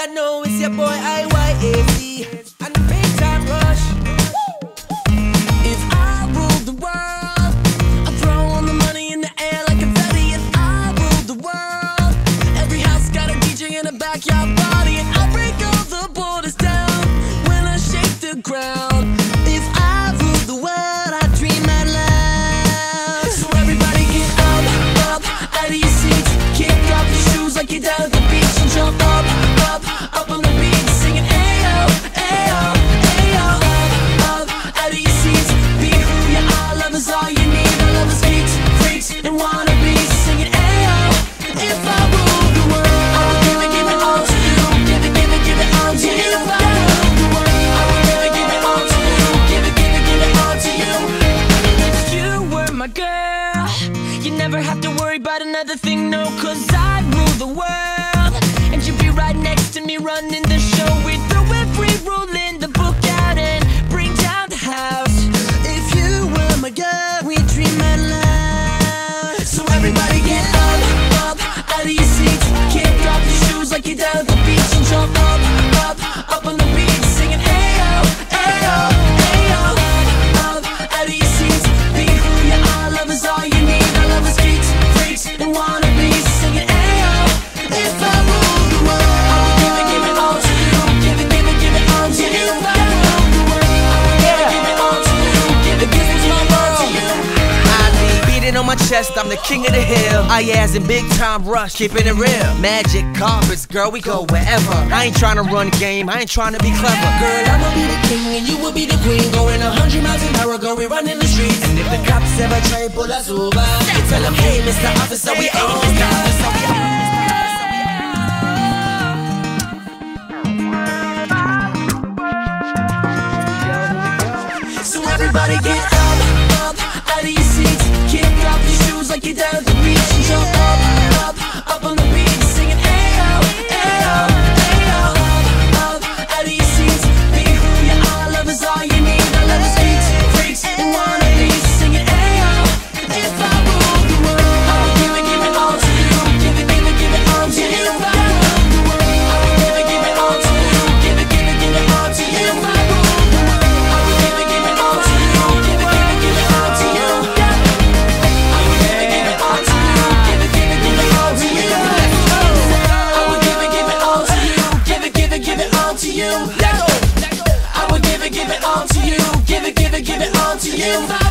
You know it's your boy Iyaz and the big time rush. If I ruled the world, I'd throw all the money in the air like confetti. If I ruled the world, every house got a DJ in a backyard party, have to worry about another thing, no, cause I rule the world. And you'd be right next to me running the show. We throw every rule in the book out and bring down the house. If you were my girl, we'd dream out loud. So everybody get up, up, out of your seats. Kick off your shoes like you're down my chest, I'm the king of the hill. I as in big time rush, keeping it real. Magic carpets, girl, we go wherever. I ain't trying to run game, I ain't trying to be clever. Girl, I'ma be the king and you will be the queen. Going a hundred miles an hour, girl, we running the streets. And if the cops ever try to pull us over, you tell them, hey, Mr. Officer, we Hey, on Mr. Officer, we So everybody get up, like at the you. Let go. I will give it, give it all to you. Give it, give it, give it all to you.